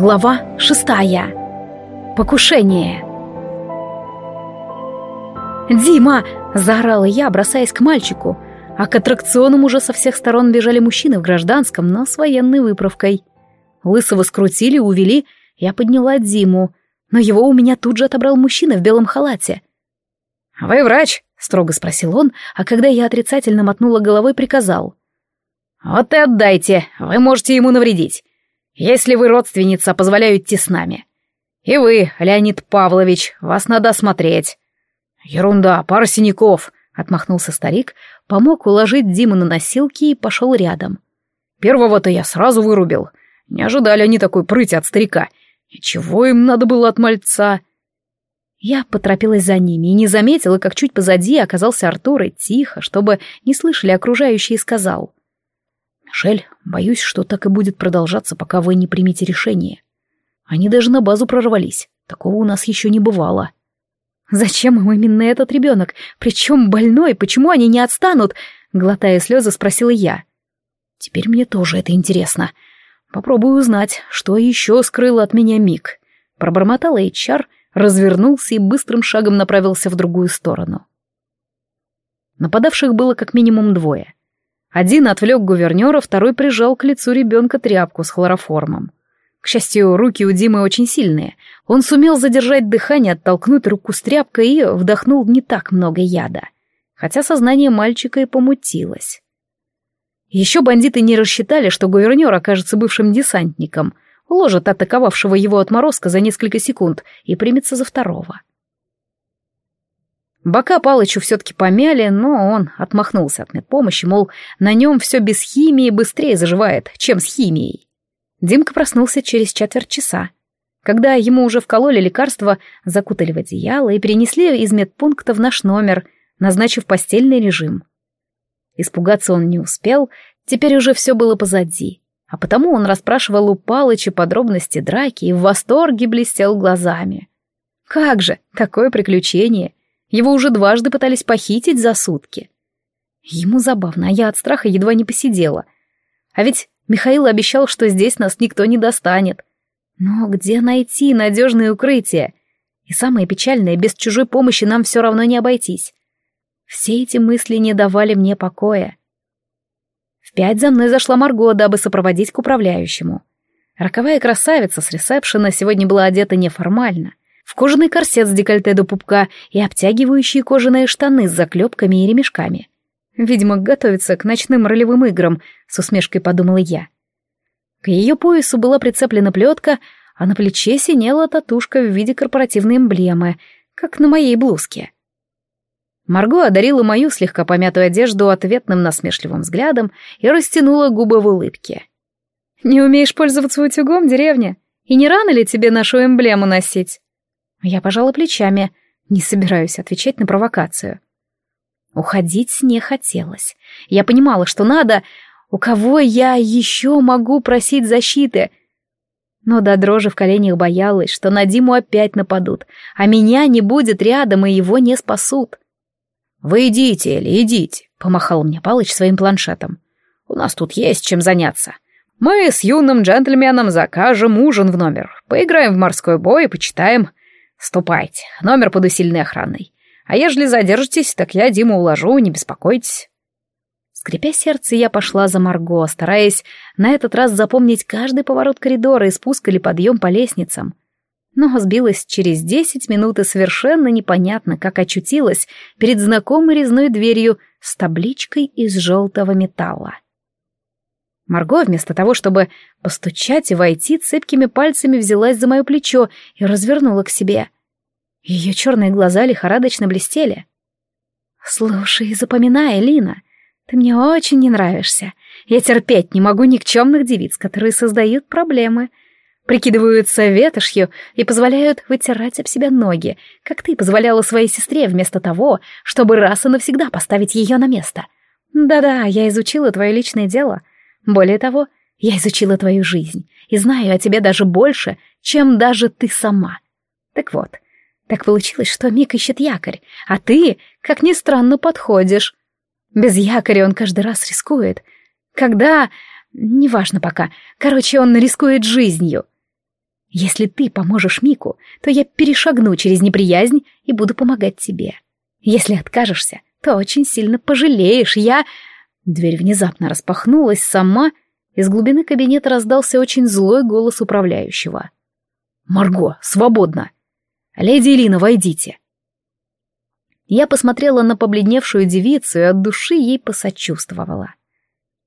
Глава шестая. Покушение. «Дима!» — заорала я, бросаясь к мальчику, а к аттракционам уже со всех сторон бежали мужчины в гражданском, но с военной выправкой. Лысого скрутили, увели, я подняла Диму, но его у меня тут же отобрал мужчина в белом халате. «Вы врач?» — строго спросил он, а когда я отрицательно мотнула головой, приказал. «Вот и отдайте, вы можете ему навредить. Если вы родственница, позволяю идти с нами. И вы, Леонид Павлович, вас надо осмотреть. Ерунда, пара синяков, отмахнулся старик, помог уложить Диму на носилки и пошел рядом. Первого-то я сразу вырубил. Не ожидали они такой прыти от старика. И чего им надо было от мальца? Я поторопилась за ними и не заметила, как чуть позади оказался Артур и тихо, чтобы не слышали окружающие, сказал. «Мишель, боюсь, что так и будет продолжаться, пока вы не примете решение. Они даже на базу прорвались. Такого у нас еще не бывало». «Зачем им именно этот ребенок? Причем больной? Почему они не отстанут?» Глотая слезы, спросила я. «Теперь мне тоже это интересно. Попробую узнать, что еще скрыл от меня Мик». Пробормотал HR, развернулся и быстрым шагом направился в другую сторону. Нападавших было как минимум двое. Один отвлек гувернера, второй прижал к лицу ребенка тряпку с хлороформом. К счастью, руки у Димы очень сильные. Он сумел задержать дыхание, оттолкнуть руку с тряпкой и вдохнул не так много яда. Хотя сознание мальчика и помутилось. Еще бандиты не рассчитали, что гувернер окажется бывшим десантником, уложит атаковавшего его отморозка за несколько секунд и примется за второго. Бока Палычу все-таки помяли, но он отмахнулся от медпомощи, мол, на нем все без химии быстрее заживает, чем с химией. Димка проснулся через четверть часа. Когда ему уже вкололи лекарства, закутали в одеяло и перенесли из медпункта в наш номер, назначив постельный режим. Испугаться он не успел, теперь уже все было позади, а потому он расспрашивал у Палыча подробности драки и в восторге блестел глазами. Как же, такое приключение! Его уже дважды пытались похитить за сутки. Ему забавно, а я от страха едва не посидела. А ведь Михаил обещал, что здесь нас никто не достанет. Но где найти надежное укрытие? И самое печальное, без чужой помощи нам все равно не обойтись. Все эти мысли не давали мне покоя. В пять за мной зашла Марго, дабы сопроводить к управляющему. Роковая красавица с ресепшена сегодня была одета неформально в кожаный корсет с декольте до пупка и обтягивающие кожаные штаны с заклепками и ремешками. Видимо, готовится к ночным ролевым играм, с усмешкой подумала я. К ее поясу была прицеплена плетка, а на плече синела татушка в виде корпоративной эмблемы, как на моей блузке. Марго одарила мою слегка помятую одежду ответным насмешливым взглядом и растянула губы в улыбке. «Не умеешь пользоваться утюгом, деревня? И не рано ли тебе нашу эмблему носить?» Я пожала плечами, не собираюсь отвечать на провокацию. Уходить не хотелось. Я понимала, что надо... У кого я еще могу просить защиты? Но до дрожи в коленях боялась, что на Диму опять нападут, а меня не будет рядом, и его не спасут. «Вы идите, Элли, идите», — помахал мне Палыч своим планшетом. «У нас тут есть чем заняться. Мы с юным джентльменом закажем ужин в номер, поиграем в морской бой и почитаем «Ступайте, номер под усиленной охраной. А ежели задержитесь, так я Диму уложу, не беспокойтесь». Скрипя сердце, я пошла за Марго, стараясь на этот раз запомнить каждый поворот коридора и спуск или подъем по лестницам. Но сбилась через десять минут и совершенно непонятно, как очутилась перед знакомой резной дверью с табличкой из желтого металла. Марго, вместо того, чтобы постучать и войти, цепкими пальцами взялась за мое плечо и развернула к себе. Ее черные глаза лихорадочно блестели. «Слушай, запоминай, Лина, ты мне очень не нравишься. Я терпеть не могу никчемных девиц, которые создают проблемы, прикидываются ветошью и позволяют вытирать об себя ноги, как ты позволяла своей сестре вместо того, чтобы раз и навсегда поставить ее на место. Да-да, я изучила твое личное дело» Более того, я изучила твою жизнь и знаю о тебе даже больше, чем даже ты сама. Так вот, так получилось, что Мик ищет якорь, а ты, как ни странно, подходишь. Без якоря он каждый раз рискует. Когда... Неважно пока. Короче, он рискует жизнью. Если ты поможешь Мику, то я перешагну через неприязнь и буду помогать тебе. Если откажешься, то очень сильно пожалеешь. Я...» Дверь внезапно распахнулась сама, из глубины кабинета раздался очень злой голос управляющего. «Марго, свободно! Леди Элина, войдите!» Я посмотрела на побледневшую девицу и от души ей посочувствовала.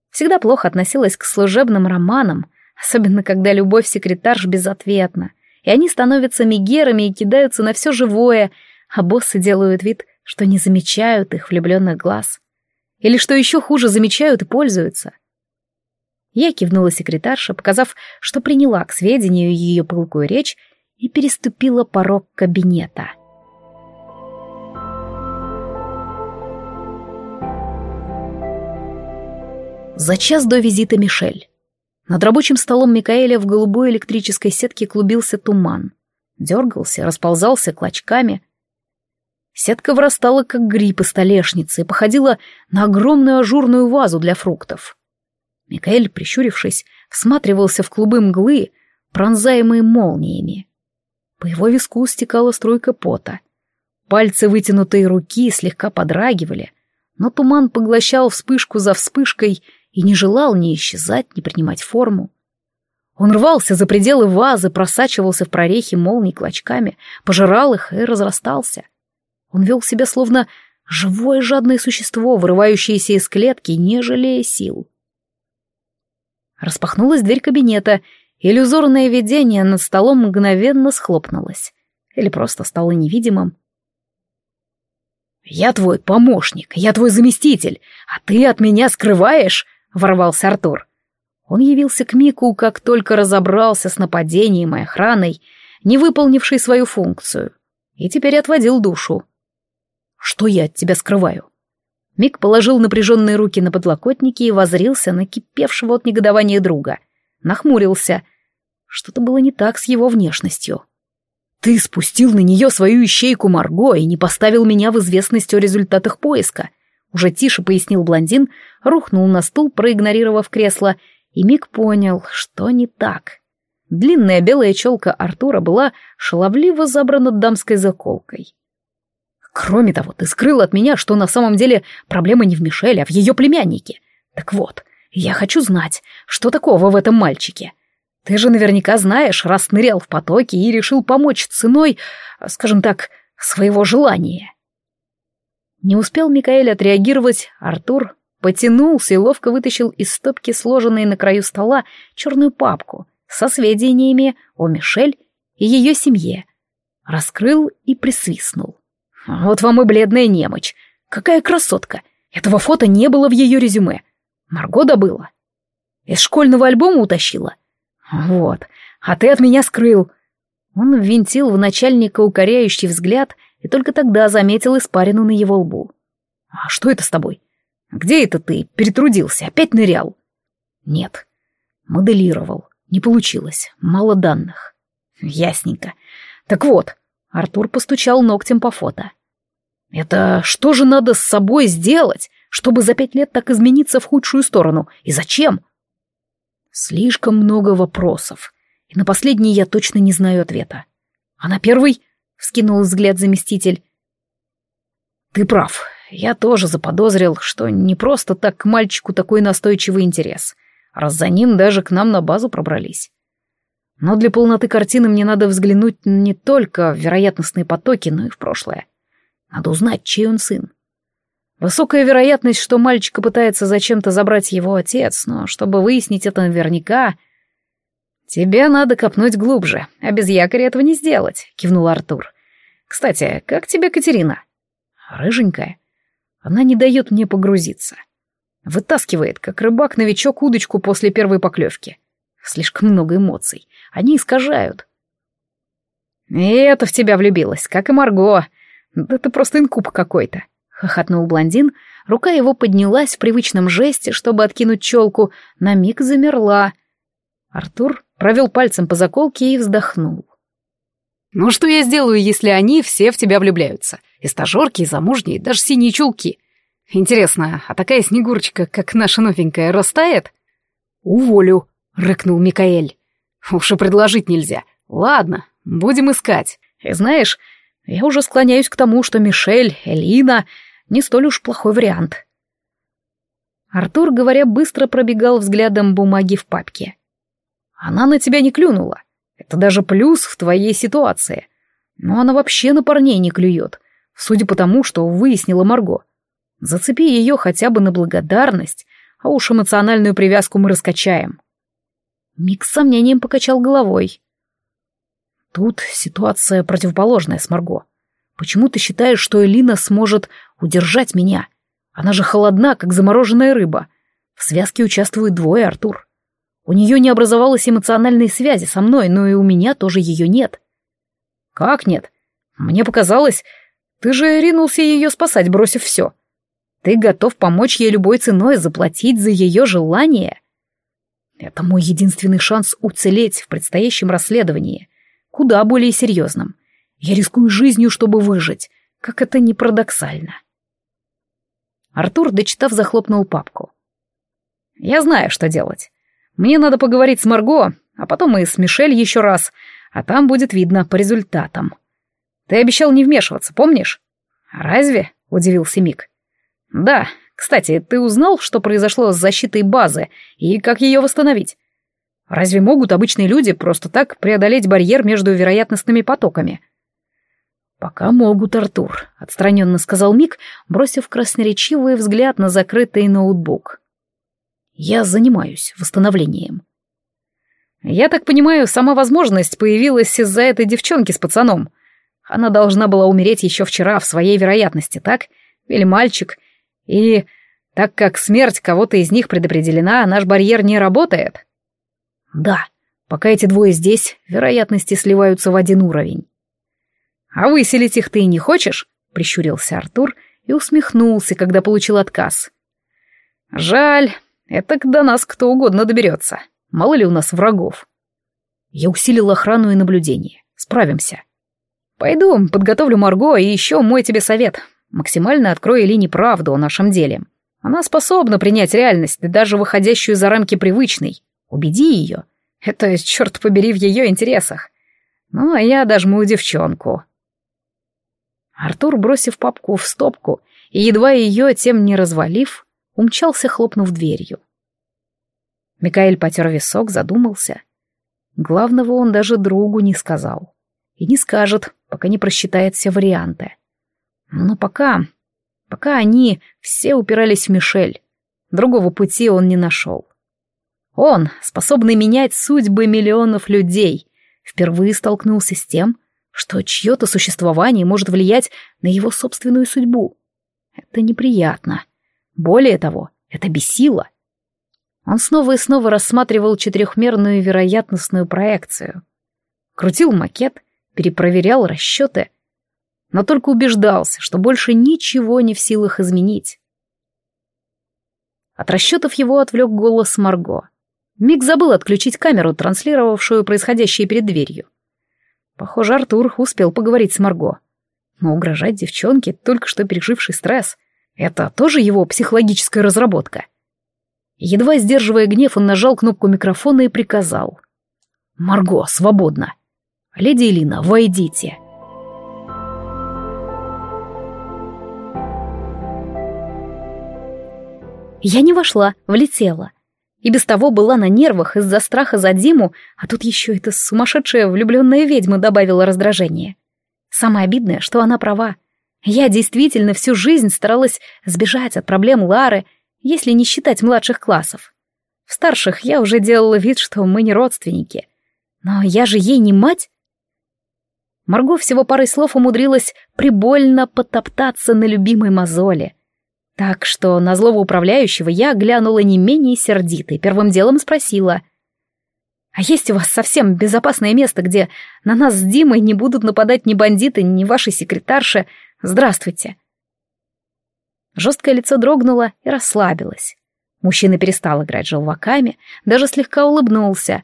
Всегда плохо относилась к служебным романам, особенно когда любовь секретарш безответна, и они становятся мигерами и кидаются на все живое, а боссы делают вид, что не замечают их влюбленных глаз. Или, что еще хуже, замечают и пользуются. Я кивнула секретарша, показав, что приняла к сведению ее пылкую речь и переступила порог кабинета. За час до визита Мишель. Над рабочим столом Микаэля в голубой электрической сетке клубился туман. Дергался, расползался клочками. Сетка вырастала, как гриб из столешницы, и походила на огромную ажурную вазу для фруктов. Микаэль, прищурившись, всматривался в клубы мглы, пронзаемые молниями. По его виску стекала струйка пота. Пальцы вытянутой руки слегка подрагивали, но туман поглощал вспышку за вспышкой и не желал ни исчезать, ни принимать форму. Он рвался за пределы вазы, просачивался в прорехи молний клочками, пожирал их и разрастался. Он вел себя словно живое жадное существо, вырывающееся из клетки, не жалея сил. Распахнулась дверь кабинета, иллюзорное видение над столом мгновенно схлопнулось. Или просто стало невидимым. «Я твой помощник, я твой заместитель, а ты от меня скрываешь?» — ворвался Артур. Он явился к Мику, как только разобрался с нападением и охраной, не выполнившей свою функцию, и теперь отводил душу. «Что я от тебя скрываю?» Мик положил напряженные руки на подлокотники и возрился на кипевшего от негодования друга. Нахмурился. Что-то было не так с его внешностью. «Ты спустил на нее свою ищейку Марго и не поставил меня в известность о результатах поиска», уже тише пояснил блондин, рухнул на стул, проигнорировав кресло, и Мик понял, что не так. Длинная белая челка Артура была шаловливо забрана дамской заколкой. Кроме того, ты скрыл от меня, что на самом деле проблема не в Мишеле, а в ее племяннике. Так вот, я хочу знать, что такого в этом мальчике. Ты же наверняка знаешь, раз нырял в потоке и решил помочь ценой, скажем так, своего желания. Не успел Микаэль отреагировать, Артур потянулся и ловко вытащил из стопки сложенной на краю стола черную папку со сведениями о Мишель и ее семье. Раскрыл и присвистнул. Вот вам и бледная немочь. Какая красотка. Этого фото не было в ее резюме. Марго добыла. Из школьного альбома утащила. Вот. А ты от меня скрыл. Он ввинтил в начальника укоряющий взгляд и только тогда заметил испарину на его лбу. «А что это с тобой? Где это ты? Перетрудился, опять нырял?» «Нет. Моделировал. Не получилось. Мало данных». «Ясненько. Так вот, Артур постучал ногтем по фото. «Это что же надо с собой сделать, чтобы за пять лет так измениться в худшую сторону? И зачем?» «Слишком много вопросов, и на последний я точно не знаю ответа. А на первый?» — вскинул взгляд заместитель. «Ты прав. Я тоже заподозрил, что не просто так к мальчику такой настойчивый интерес, раз за ним даже к нам на базу пробрались. Но для полноты картины мне надо взглянуть не только в вероятностные потоки, но и в прошлое. Надо узнать, чей он сын. Высокая вероятность, что мальчика пытается зачем-то забрать его отец, но чтобы выяснить это наверняка... «Тебе надо копнуть глубже, а без якоря этого не сделать», — кивнул Артур. «Кстати, как тебе Катерина?» «Рыженькая. Она не дает мне погрузиться. Вытаскивает, как рыбак-новичок, удочку после первой поклевки. Слишком много эмоций. Они искажают. И это в тебя влюбилась, как и Марго. Да ты просто инкуб какой-то. Хохотнул блондин, рука его поднялась в привычном жесте, чтобы откинуть челку, на миг замерла. Артур провел пальцем по заколке и вздохнул. «Ну что я сделаю, если они все в тебя влюбляются? И стажерки, и замужние, и даже синие чулки. Интересно, а такая снегурочка, как наша новенькая, растает?» «Уволю», — рыкнул Микаэль. «Уж и предложить нельзя. Ладно, будем искать. И знаешь, я уже склоняюсь к тому, что Мишель, Элина не столь уж плохой вариант. Артур, говоря, быстро пробегал взглядом бумаги в папке. Она на тебя не клюнула. Это даже плюс в твоей ситуации. Но она вообще на парней не клюет, судя по тому, что выяснила Марго. Зацепи ее хотя бы на благодарность, а уж эмоциональную привязку мы раскачаем. Мик с сомнением покачал головой. Тут ситуация противоположная с. Почему ты считаешь, что Элина сможет удержать меня? Она же холодна, как замороженная рыба. В связке участвуют двое, Артур. У нее не образовалось эмоциональной связи со мной, но и у меня тоже ее нет. Как нет? Мне показалось, ты же ринулся ее спасать, бросив все. Ты готов помочь ей любой ценой, заплатить за ее желание. Это мой единственный шанс уцелеть в предстоящем расследовании, куда более серьезном. Я рискую жизнью, чтобы выжить, как это не парадоксально. Артур, дочитав, захлопнул папку. «Я знаю, что делать. Мне надо поговорить с Марго, а потом и с Мишель еще раз, а там будет видно по результатам. Ты обещал не вмешиваться, помнишь?» «Разве?» — удивился Мик. «Да. Кстати, ты узнал, что произошло с защитой базы и как ее восстановить? Разве могут обычные люди просто так преодолеть барьер между вероятностными потоками?» «Пока могут, Артур», — отстраненно сказал Мик, бросив красноречивый взгляд на закрытый ноутбук. «Я занимаюсь восстановлением». «Я так понимаю, сама возможность появилась из-за этой девчонки с пацаном. Она должна была умереть еще вчера в своей вероятности, так? Или мальчик? И так как смерть кого-то из них предопределена, наш барьер не работает?» «Да, пока эти двое здесь, вероятности сливаются в один уровень». «А выселить их ты не хочешь?» — прищурился Артур и усмехнулся, когда получил отказ. «Жаль, это до нас кто угодно доберется. Мало ли у нас врагов». Я усилил охрану и наблюдение. Справимся. Пойду, подготовлю Марго, и еще мой тебе совет. Максимально открой Элине правду о нашем деле. Она способна принять реальность, даже выходящую за рамки привычной. Убеди ее. Это, черт побери, в ее интересах. Ну, а я дожму девчонку. Артур, бросив папку в стопку и едва ее тем не развалив, умчался, хлопнув дверью. Микаэль потер висок, задумался. Главного он даже другу не сказал. И не скажет, пока не просчитает все варианты. Но пока... Пока они все упирались в Мишель. Другого пути он не нашел. Он, способный менять судьбы миллионов людей, впервые столкнулся с тем, что чье-то существование может влиять на его собственную судьбу. Это неприятно. Более того, это бесило. Он снова и снова рассматривал четырехмерную вероятностную проекцию. Крутил макет, перепроверял расчеты, но только убеждался, что больше ничего не в силах изменить. От расчетов его отвлек голос Марго. Миг забыл отключить камеру, транслировавшую происходящее перед дверью. Похоже, Артур успел поговорить с Марго. Но угрожать девчонке, только что переживший стресс, это тоже его психологическая разработка. Едва сдерживая гнев, он нажал кнопку микрофона и приказал. «Марго, свободно! Леди Элина, войдите!» Я не вошла, влетела. И без того была на нервах из-за страха за Диму, а тут еще эта сумасшедшая влюбленная ведьма добавила раздражение. Самое обидное, что она права. Я действительно всю жизнь старалась сбежать от проблем Лары, если не считать младших классов. В старших я уже делала вид, что мы не родственники. Но я же ей не мать. Марго всего парой слов умудрилась прибольно потоптаться на любимой мозоли — так что на злого управляющего я глянула не менее сердито и первым делом спросила. «А есть у вас совсем безопасное место, где на нас с Димой не будут нападать ни бандиты, ни ваши секретарши? Здравствуйте!» Жесткое лицо дрогнуло и расслабилось. Мужчина перестал играть желваками, даже слегка улыбнулся,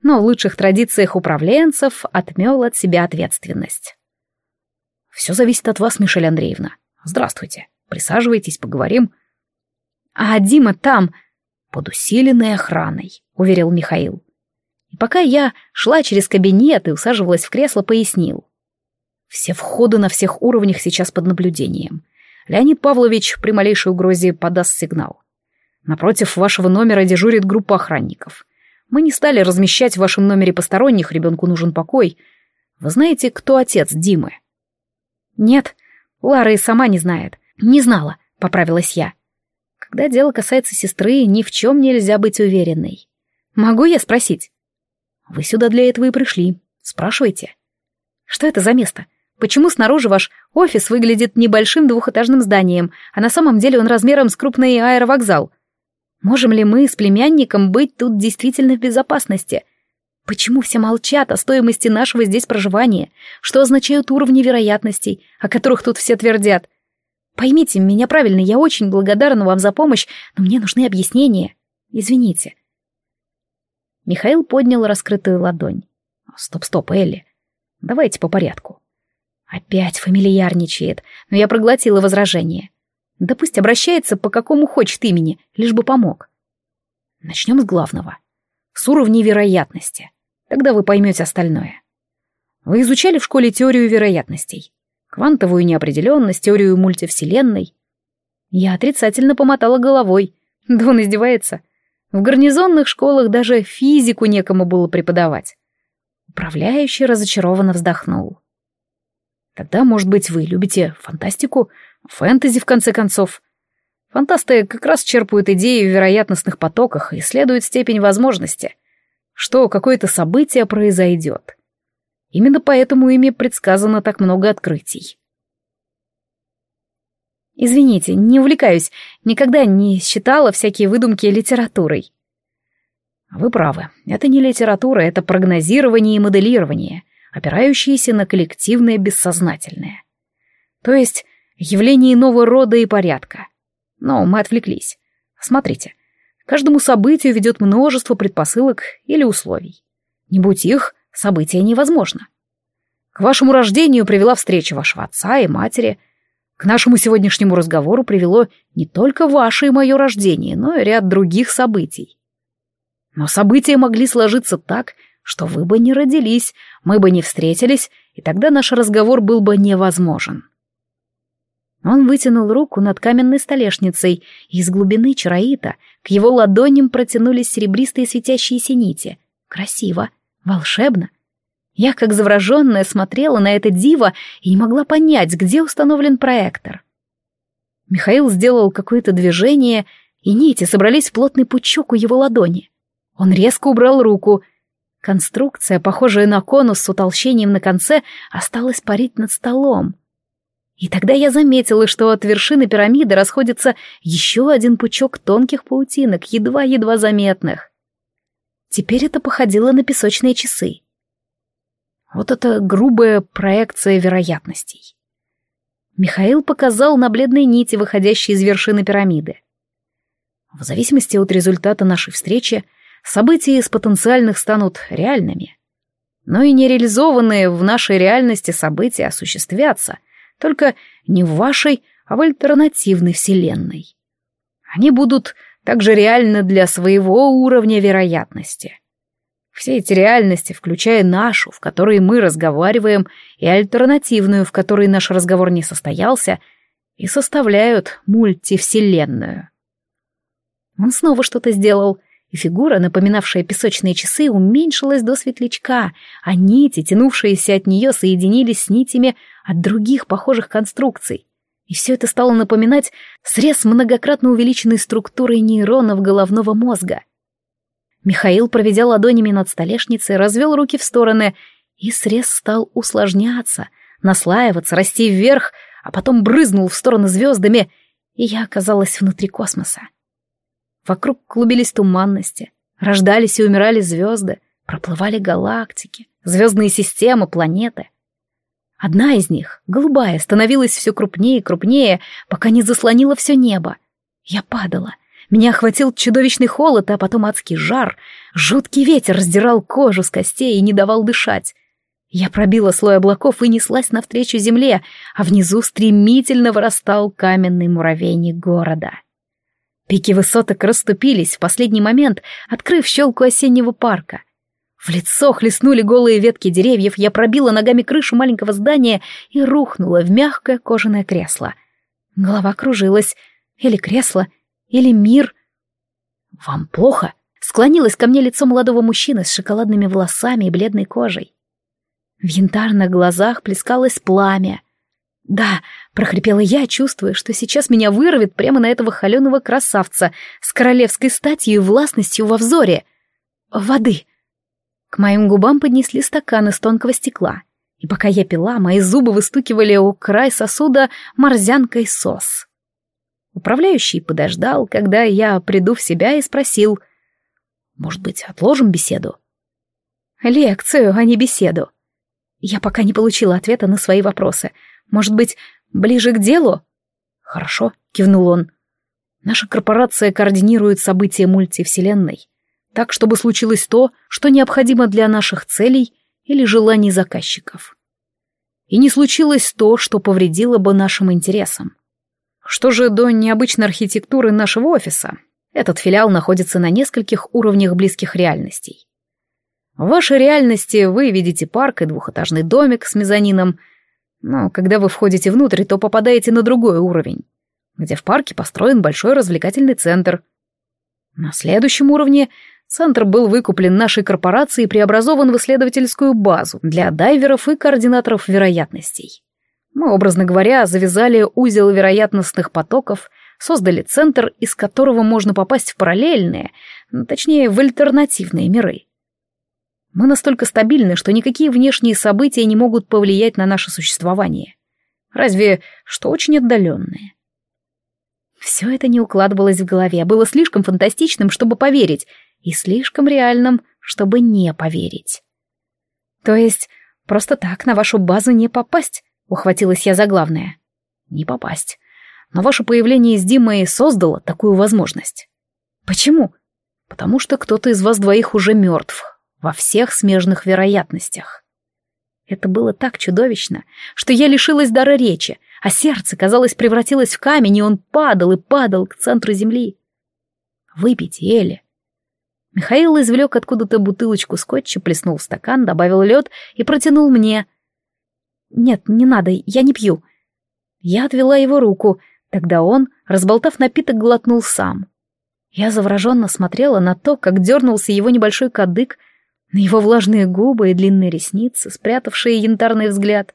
но в лучших традициях управленцев отмел от себя ответственность. «Все зависит от вас, Мишель Андреевна. Здравствуйте!» Присаживайтесь, поговорим. А Дима там, под усиленной охраной, уверил Михаил. И пока я шла через кабинет и усаживалась в кресло, пояснил. Все входы на всех уровнях сейчас под наблюдением. Леонид Павлович при малейшей угрозе подаст сигнал. Напротив вашего номера дежурит группа охранников. Мы не стали размещать в вашем номере посторонних, ребенку нужен покой. Вы знаете, кто отец Димы? Нет, Лара и сама не знает. Не знала, поправилась я. Когда дело касается сестры, ни в чем нельзя быть уверенной. Могу я спросить? Вы сюда для этого и пришли. Спрашивайте. Что это за место? Почему снаружи ваш офис выглядит небольшим двухэтажным зданием, а на самом деле он размером с крупный аэровокзал? Можем ли мы с племянником быть тут действительно в безопасности? Почему все молчат о стоимости нашего здесь проживания? Что означают уровни вероятностей, о которых тут все твердят? Поймите меня правильно, я очень благодарна вам за помощь, но мне нужны объяснения. Извините. Михаил поднял раскрытую ладонь. Стоп-стоп, Элли. Давайте по порядку. Опять фамильярничает, но я проглотила возражение. Да пусть обращается по какому хочет имени, лишь бы помог. Начнем с главного. С уровней вероятности. Тогда вы поймете остальное. Вы изучали в школе теорию вероятностей. Квантовую неопределенность, теорию мультивселенной. Я отрицательно помотала головой. Да он издевается. В гарнизонных школах даже физику некому было преподавать. Управляющий разочарованно вздохнул. Тогда, может быть, вы любите фантастику, Фэнтези, в конце концов. Фантасты как раз черпают идеи в вероятностных потоках и исследуют степень возможности, что какое-то событие произойдет. Именно поэтому ими предсказано так много открытий. Извините, не увлекаюсь, никогда не считала всякие выдумки литературой. Вы правы, это не литература, это прогнозирование и моделирование, опирающиеся на коллективное бессознательное. То есть явление иного рода и порядка. Но мы отвлеклись. Смотрите, каждому событию ведет множество предпосылок или условий. Не будь их, событие невозможно. К вашему рождению привела встреча вашего отца и матери. К нашему сегодняшнему разговору привело не только ваше и мое рождение, но и ряд других событий. Но события могли сложиться так, что вы бы не родились, мы бы не встретились, и тогда наш разговор был бы невозможен. Он вытянул руку над каменной столешницей, и из глубины чароита к его ладоням протянулись серебристые светящиеся нити. Красиво, волшебно. Я, как завороженная, смотрела на это диво и не могла понять, где установлен проектор. Михаил сделал какое-то движение, и нити собрались в плотный пучок у его ладони. Он резко убрал руку. Конструкция, похожая на конус с утолщением на конце, осталась парить над столом. И тогда я заметила, что от вершины пирамиды расходится еще один пучок тонких паутинок, едва-едва заметных. Теперь это походило на песочные часы. Вот это грубая проекция вероятностей. Михаил показал на бледной нити, выходящей из вершины пирамиды. В зависимости от результата нашей встречи, события из потенциальных станут реальными. Но и нереализованные в нашей реальности события осуществятся — только не в вашей, а в альтернативной вселенной. Они будут также реальны для своего уровня вероятности. Все эти реальности, включая нашу, в которой мы разговариваем, и альтернативную, в которой наш разговор не состоялся, и составляют мультивселенную. Он снова что-то сделал, и фигура, напоминавшая песочные часы, уменьшилась до светлячка, а нити, тянувшиеся от нее, соединились с нитями от других похожих конструкций. И все это стало напоминать срез многократно увеличенной структурой нейронов головного мозга. Михаил, проведя ладонями над столешницей, развел руки в стороны, и срез стал усложняться, наслаиваться, расти вверх, а потом брызнул в стороны звездами, и я оказалась внутри космоса. Вокруг клубились туманности, рождались и умирали звезды, проплывали галактики, звездные системы, планеты — Одна из них, голубая, становилась все крупнее и крупнее, пока не заслонила все небо. Я падала. Меня охватил чудовищный холод, а потом адский жар. Жуткий ветер раздирал кожу с костей и не давал дышать. Я пробила слой облаков и неслась навстречу земле, а внизу стремительно вырастал каменный муравейник города. Пики высоток расступились в последний момент, открыв щелку осеннего парка. В лицо хлестнули голые ветки деревьев, я пробила ногами крышу маленького здания и рухнула в мягкое кожаное кресло. Голова кружилась. Или кресло, или мир. «Вам плохо?» Склонилось ко мне лицо молодого мужчины с шоколадными волосами и бледной кожей. В янтарных глазах плескалось пламя. «Да», — прохрипела я, чувствуя, что сейчас меня вырвет прямо на этого холеного красавца с королевской статью и властностью во взоре. «Воды». К моим губам поднесли стакан из тонкого стекла, и пока я пила, мои зубы выстукивали у край сосуда морзянкой сос. Управляющий подождал, когда я приду в себя, и спросил, «Может быть, отложим беседу?» «Лекцию, а не беседу». Я пока не получила ответа на свои вопросы. Может быть, ближе к делу? Хорошо, кивнул он. Наша корпорация координирует события мультивселенной, так, чтобы случилось то, что необходимо для наших целей или желаний заказчиков. И не случилось то, что повредило бы нашим интересам. Что же до необычной архитектуры нашего офиса? Этот филиал находится на нескольких уровнях близких реальностей. В вашей реальности вы видите парк и двухэтажный домик с мезонином, но когда вы входите внутрь, то попадаете на другой уровень, где в парке построен большой развлекательный центр. На следующем уровне центр был выкуплен нашей корпорацией и преобразован в исследовательскую базу для дайверов и координаторов вероятностей. Мы, образно говоря, завязали узел вероятностных потоков, создали центр, из которого можно попасть в параллельные, точнее, в альтернативные миры. Мы настолько стабильны, что никакие внешние события не могут повлиять на наше существование. Разве что очень отдаленные. Все это не укладывалось в голове, было слишком фантастичным, чтобы поверить, и слишком реальным, чтобы не поверить. То есть, просто так на вашу базу не попасть, ухватилась я за главное. Не попасть. Но ваше появление с Димой создало такую возможность. Почему? Потому что кто-то из вас двоих уже мертв, во всех смежных вероятностях. Это было так чудовищно, что я лишилась дара речи, а сердце, казалось, превратилось в камень, и он падал и падал к центру земли. «Выпейте, Элли». Михаил извлек откуда-то бутылочку скотча, плеснул в стакан, добавил лед и протянул мне. «Нет, не надо, я не пью». Я отвела его руку, тогда он, разболтав напиток, глотнул сам. Я завороженно смотрела на то, как дернулся его небольшой кадык, на его влажные губы и длинные ресницы, спрятавшие янтарный взгляд.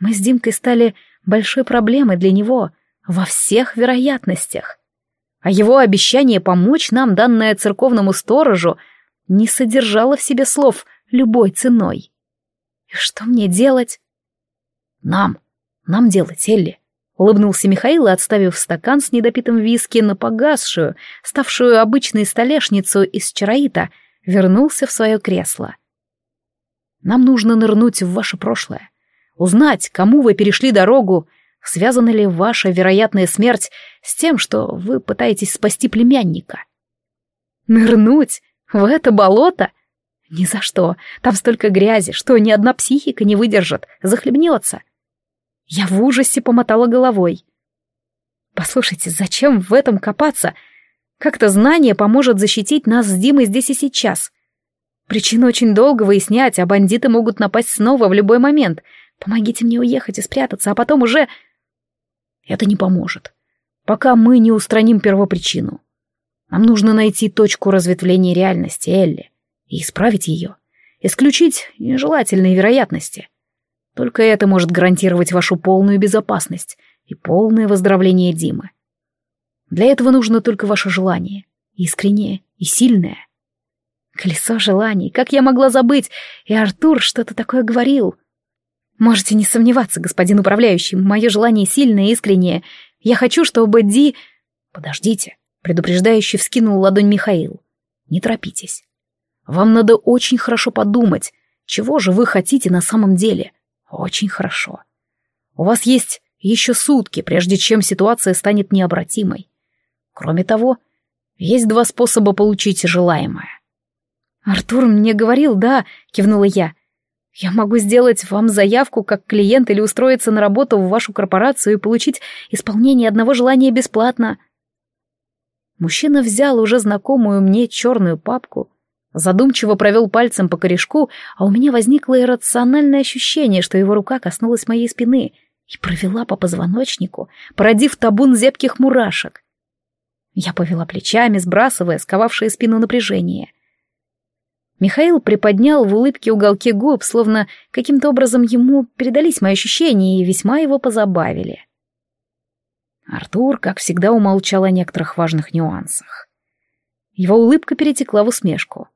Мы с Димкой стали большой проблемой для него во всех вероятностях. А его обещание помочь нам, данное церковному сторожу, не содержало в себе слов любой ценой. И что мне делать? Нам, нам делать, Элли. Улыбнулся Михаил отставив стакан с недопитым виски на погасшую, ставшую обычной столешницу из чароита, — вернулся в свое кресло. «Нам нужно нырнуть в ваше прошлое, узнать, кому вы перешли дорогу, связана ли ваша вероятная смерть с тем, что вы пытаетесь спасти племянника». «Нырнуть? В это болото?» «Ни за что. Там столько грязи, что ни одна психика не выдержит, захлебнется». Я в ужасе помотала головой. «Послушайте, зачем в этом копаться? Как-то знание поможет защитить нас с Димой здесь и сейчас. Причину очень долго выяснять, а бандиты могут напасть снова в любой момент. Помогите мне уехать и спрятаться, а потом уже... Это не поможет. Пока мы не устраним первопричину. Нам нужно найти точку разветвления реальности, Элли, и исправить ее. Исключить нежелательные вероятности. Только это может гарантировать вашу полную безопасность и полное выздоровление Димы. Для этого нужно только ваше желание. Искреннее и сильное. Колесо желаний. Как я могла забыть? И Артур что-то такое говорил. Можете не сомневаться, господин управляющий, мое желание сильное и искреннее. Я хочу, чтобы Ди... Подождите, предупреждающий вскинул ладонь Михаил. Не торопитесь. Вам надо очень хорошо подумать, чего же вы хотите на самом деле. Очень хорошо. У вас есть еще сутки, прежде чем ситуация станет необратимой. Кроме того, есть два способа получить желаемое. «Артур мне говорил, да», — кивнула я. «Я могу сделать вам заявку как клиент или устроиться на работу в вашу корпорацию и получить исполнение одного желания бесплатно». Мужчина взял уже знакомую мне черную папку, Задумчиво провел пальцем по корешку, а у меня возникло иррациональное ощущение, что его рука коснулась моей спины и провела по позвоночнику, породив табун зябких мурашек. Я повела плечами, сбрасывая сковавшее спину напряжение. Михаил приподнял в улыбке уголки губ, словно каким-то образом ему передались мои ощущения и весьма его позабавили. Артур, как всегда, умолчал о некоторых важных нюансах. Его улыбка перетекла в усмешку.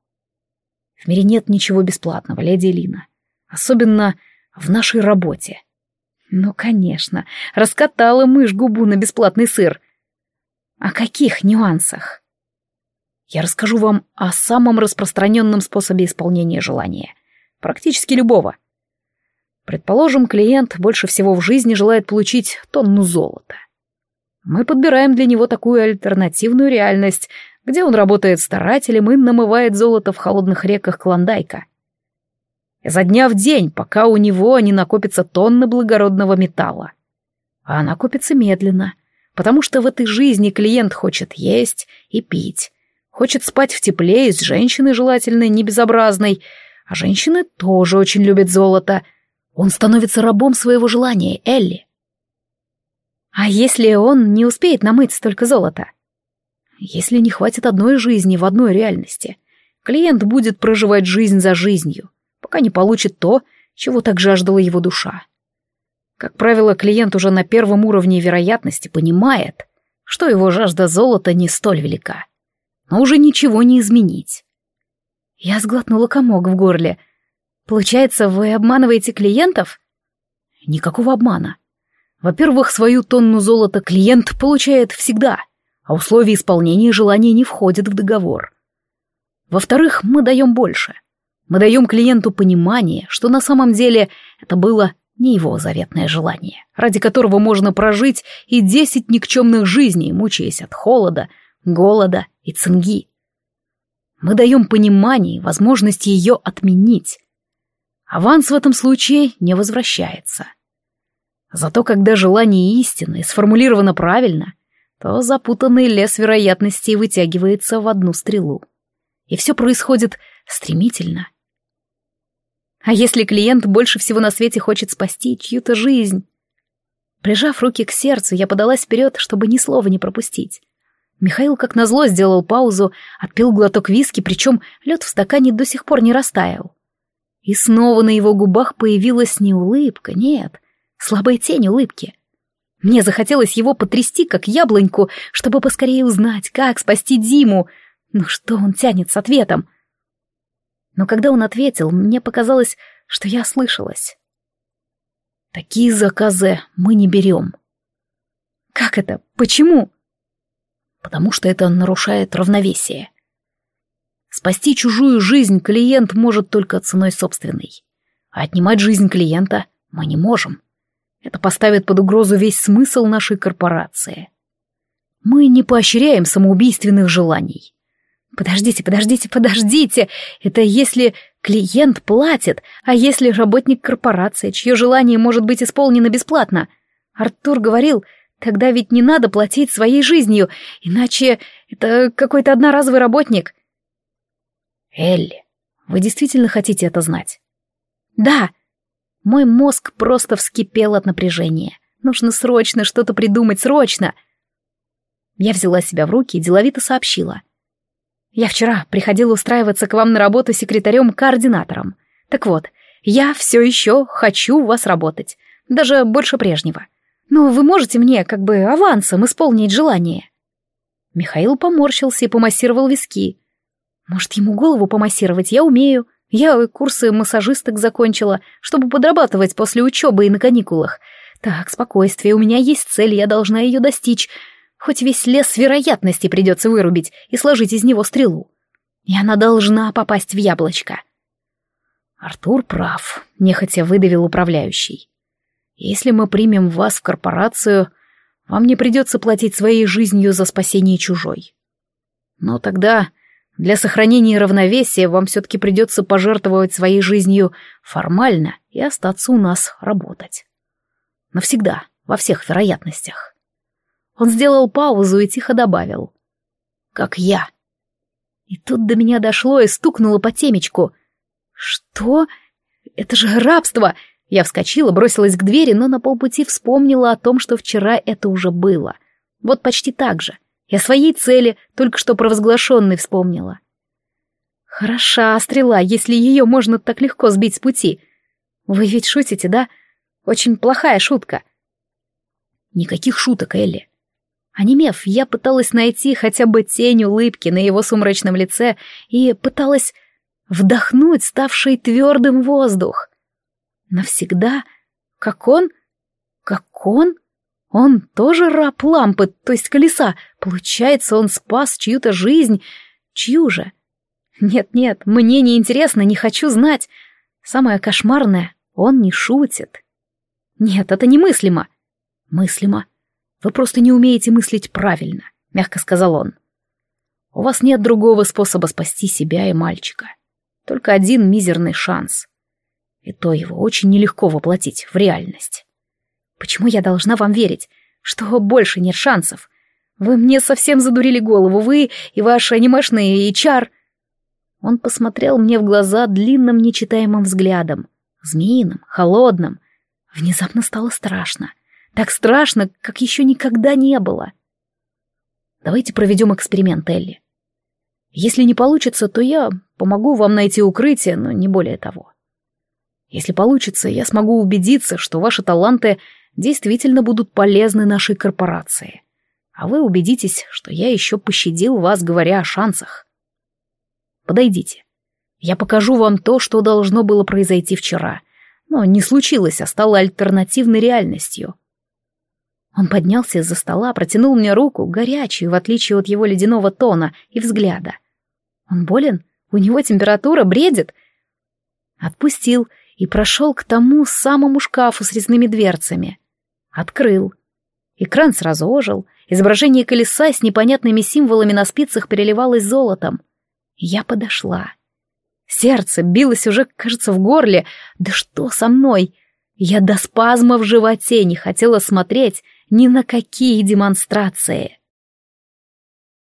В мире нет ничего бесплатного, леди Элина. Особенно в нашей работе. Ну, конечно, раскатала мышь губу на бесплатный сыр. О каких нюансах? Я расскажу вам о самом распространенном способе исполнения желания. Практически любого. Предположим, клиент больше всего в жизни желает получить тонну золота. Мы подбираем для него такую альтернативную реальность, где он работает старателем и намывает золото в холодных реках Клондайка. Изо дня в день, пока у него не накопится тонны благородного металла. А она копится медленно, потому что в этой жизни клиент хочет есть и пить, хочет спать в тепле и с женщиной желательно не безобразной, а женщины тоже очень любят золото. Он становится рабом своего желания, Элли. А если он не успеет намыть столько золота? Если не хватит одной жизни в одной реальности, клиент будет проживать жизнь за жизнью, пока не получит то, чего так жаждала его душа. Как правило, клиент уже на первом уровне вероятности понимает, что его жажда золота не столь велика. Но уже ничего не изменить. Я сглотнула комок в горле. Получается, вы обманываете клиентов? Никакого обмана. Во-первых, свою тонну золота клиент получает всегда — а условия исполнения желания не входят в договор. Во-вторых, мы даем больше. Мы даем клиенту понимание, что на самом деле это было не его заветное желание, ради которого можно прожить и десять никчемных жизней, мучаясь от холода, голода и цинги. Мы даем понимание и возможность ее отменить. Аванс в этом случае не возвращается. Зато когда желание истины сформулировано правильно, то запутанный лес вероятностей вытягивается в одну стрелу. И все происходит стремительно. А если клиент больше всего на свете хочет спасти чью-то жизнь? Прижав руки к сердцу, я подалась вперед, чтобы ни слова не пропустить. Михаил, как назло, сделал паузу, отпил глоток виски, причем лед в стакане до сих пор не растаял. И снова на его губах появилась не улыбка, нет, слабая тень улыбки — мне захотелось его потрясти, как яблоньку, чтобы поскорее узнать, как спасти Диму. Ну что он тянет с ответом? Но когда он ответил, мне показалось, что я слышалась. Такие заказы мы не берем. Как это? Почему? Потому что это нарушает равновесие. Спасти чужую жизнь клиент может только ценой собственной. А отнимать жизнь клиента мы не можем. Это поставит под угрозу весь смысл нашей корпорации. Мы не поощряем самоубийственных желаний. Подождите, подождите, подождите. Это если клиент платит, а если работник корпорации, чье желание может быть исполнено бесплатно. Артур говорил, тогда ведь не надо платить своей жизнью, иначе это какой-то одноразовый работник. Элли, вы действительно хотите это знать? Да, мой мозг просто вскипел от напряжения. Нужно срочно что-то придумать, срочно. Я взяла себя в руки и деловито сообщила. Я вчера приходила устраиваться к вам на работу секретарем-координатором. Так вот, я все еще хочу у вас работать, даже больше прежнего. Но вы можете мне как бы авансом исполнить желание. Михаил поморщился и помассировал виски. Может, ему голову помассировать я умею. Я курсы массажисток закончила, чтобы подрабатывать после учебы и на каникулах. Так, спокойствие, у меня есть цель, я должна ее достичь. Хоть весь лес вероятности придется вырубить и сложить из него стрелу. И она должна попасть в яблочко. Артур прав, нехотя выдавил управляющий. Если мы примем вас в корпорацию, вам не придется платить своей жизнью за спасение чужой. Но тогда для сохранения равновесия вам все-таки придется пожертвовать своей жизнью формально и остаться у нас работать. Навсегда, во всех вероятностях. Он сделал паузу и тихо добавил. Как я. И тут до меня дошло и стукнуло по темечку. «Что? Это же рабство!» Я вскочила, бросилась к двери, но на полпути вспомнила о том, что вчера это уже было. Вот почти так же. Я своей цели, только что провозглашенной, вспомнила. Хороша стрела, если ее можно так легко сбить с пути. Вы ведь шутите, да? Очень плохая шутка. Никаких шуток, Элли. Онемев, я пыталась найти хотя бы тень улыбки на его сумрачном лице и пыталась вдохнуть ставший твердым воздух. Навсегда? Как он? Как он? Он тоже раб лампы, то есть колеса. Получается, он спас чью-то жизнь. Чью же? Нет-нет, мне не интересно, не хочу знать. Самое кошмарное, он не шутит. Нет, это немыслимо. Мыслимо. Вы просто не умеете мыслить правильно, мягко сказал он. У вас нет другого способа спасти себя и мальчика. Только один мизерный шанс. И то его очень нелегко воплотить в реальность. Почему я должна вам верить? Что больше нет шансов? Вы мне совсем задурили голову, вы и ваши анимешные HR. Он посмотрел мне в глаза длинным нечитаемым взглядом, змеиным, холодным. Внезапно стало страшно. Так страшно, как еще никогда не было. Давайте проведем эксперимент, Элли. Если не получится, то я помогу вам найти укрытие, но не более того. Если получится, я смогу убедиться, что ваши таланты действительно будут полезны нашей корпорации. А вы убедитесь, что я еще пощадил вас, говоря о шансах. Подойдите. Я покажу вам то, что должно было произойти вчера, но не случилось, а стало альтернативной реальностью. Он поднялся из-за стола, протянул мне руку, горячую, в отличие от его ледяного тона и взгляда. Он болен? У него температура, бредит? Отпустил и прошел к тому самому шкафу с резными дверцами. Открыл. Экран сразу ожил, изображение колеса с непонятными символами на спицах переливалось золотом. Я подошла. Сердце билось уже, кажется, в горле. Да что со мной? Я до спазма в животе не хотела смотреть ни на какие демонстрации.